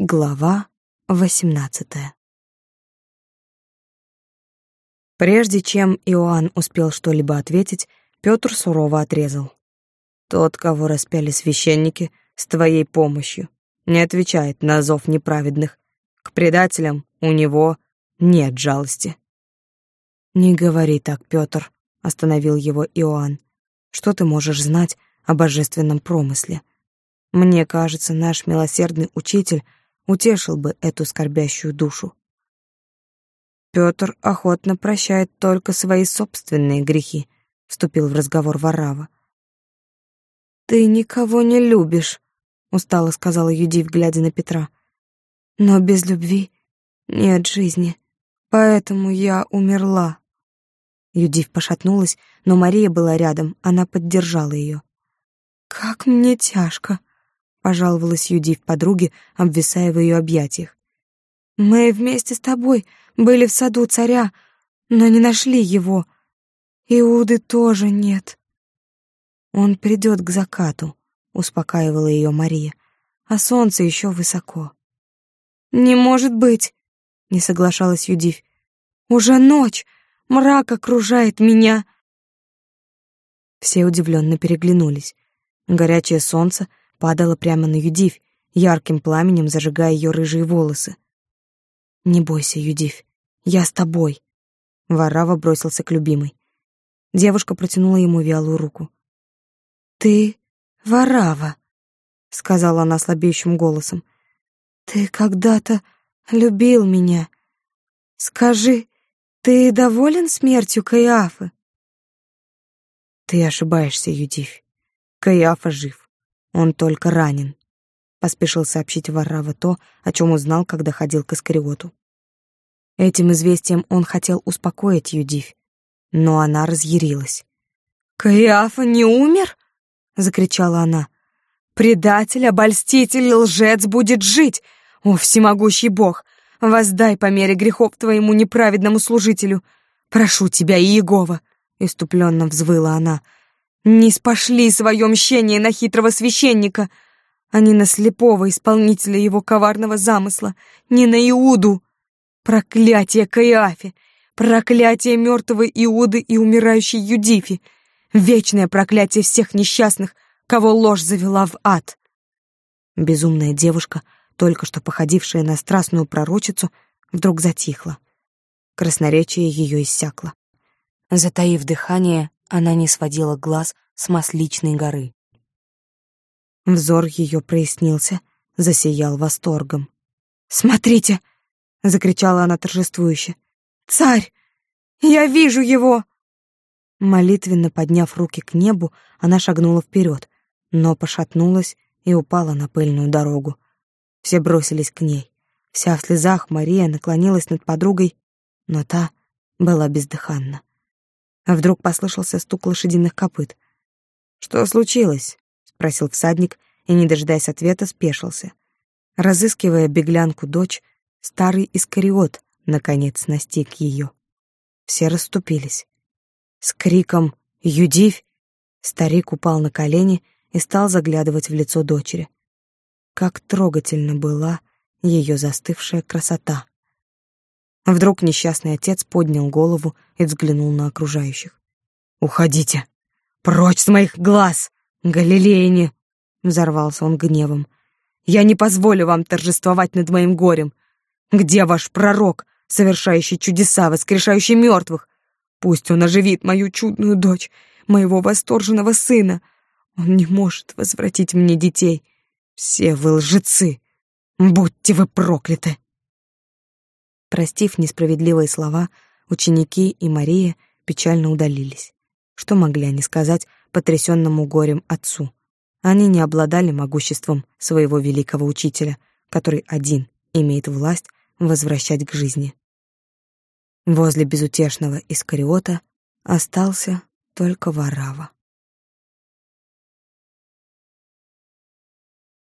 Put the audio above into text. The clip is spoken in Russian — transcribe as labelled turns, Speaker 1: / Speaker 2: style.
Speaker 1: Глава восемнадцатая Прежде чем Иоанн успел что-либо ответить, Петр сурово отрезал. «Тот, кого распяли священники, с твоей помощью, не отвечает на зов неправедных. К предателям у него нет жалости». «Не говори так, Петр», — остановил его Иоанн. «Что ты можешь знать о божественном промысле? Мне кажется, наш милосердный учитель — утешил бы эту скорбящую душу. Пётр охотно прощает только свои собственные грехи, вступил в разговор Варава. Ты никого не любишь, устало сказала Юдив, глядя на Петра. Но без любви нет жизни, поэтому я умерла. Юдив пошатнулась, но Мария была рядом, она поддержала ее. Как мне тяжко, пожаловалась Юдив подруге, обвисая в ее объятиях. Мы вместе с тобой были в саду царя, но не нашли его. Иуды тоже нет. Он придет к закату, успокаивала ее Мария, а солнце еще высоко. Не может быть, не соглашалась Юдив. Уже ночь, мрак окружает меня. Все удивленно переглянулись. Горячее солнце падала прямо на Юдивь, ярким пламенем зажигая ее рыжие волосы. «Не бойся, Юдивь, я с тобой». Варава бросился к любимой. Девушка протянула ему вялую руку. «Ты Варава», — сказала она слабеющим голосом. «Ты когда-то любил меня. Скажи, ты доволен смертью Каиафы?» «Ты ошибаешься, Юдивь. Каиафа жив. Он только ранен, поспешил сообщить Варрава то, о чем узнал, когда ходил к Искариоту. Этим известием он хотел успокоить Юдивь, но она разъярилась. «Каиафа не умер?» — закричала она. «Предатель, обольститель, лжец будет жить! О, всемогущий Бог, воздай по мере грехов твоему неправедному служителю! Прошу тебя, Иегова!» — иступленно взвыла она — не спошли свое мщение на хитрого священника, а не на слепого исполнителя его коварного замысла, не на Иуду. Проклятие Каиафе, проклятие мертвого Иуды и умирающей Юдифи, вечное проклятие всех несчастных, кого ложь завела в ад. Безумная девушка, только что походившая на страстную пророчицу, вдруг затихла. Красноречие ее иссякло. Затаив дыхание, она не сводила глаз с масличной горы. Взор ее прояснился, засиял восторгом. «Смотрите!» — закричала она торжествующе. «Царь! Я вижу его!» Молитвенно подняв руки к небу, она шагнула вперед, но пошатнулась и упала на пыльную дорогу. Все бросились к ней. Вся в слезах Мария наклонилась над подругой, но та была бездыханна. А вдруг послышался стук лошадиных копыт. «Что случилось?» — спросил всадник и, не дожидаясь ответа, спешился. Разыскивая беглянку дочь, старый Искариот, наконец, настиг ее. Все расступились. С криком «Юдивь!» старик упал на колени и стал заглядывать в лицо дочери. Как трогательно была ее застывшая красота. Вдруг несчастный отец поднял голову и взглянул на окружающих. «Уходите! Прочь с моих глаз! Галилеяне!» Взорвался он гневом. «Я не позволю вам торжествовать над моим горем! Где ваш пророк, совершающий чудеса, воскрешающий мертвых? Пусть он оживит мою чудную дочь, моего восторженного сына. Он не может возвратить мне детей. Все вы лжецы! Будьте вы прокляты!» Простив несправедливые слова, ученики и Мария печально удалились. Что могли они сказать потрясенному горем отцу? Они не обладали могуществом своего великого учителя, который один имеет власть возвращать к жизни. Возле безутешного Искариота остался только Варава.